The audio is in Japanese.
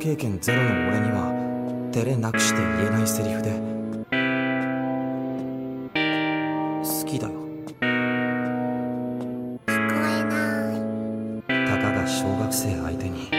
経験ゼロの俺には照れなくして言えないセリフで。好きだよ。聞こえない。たかが小学生相手に。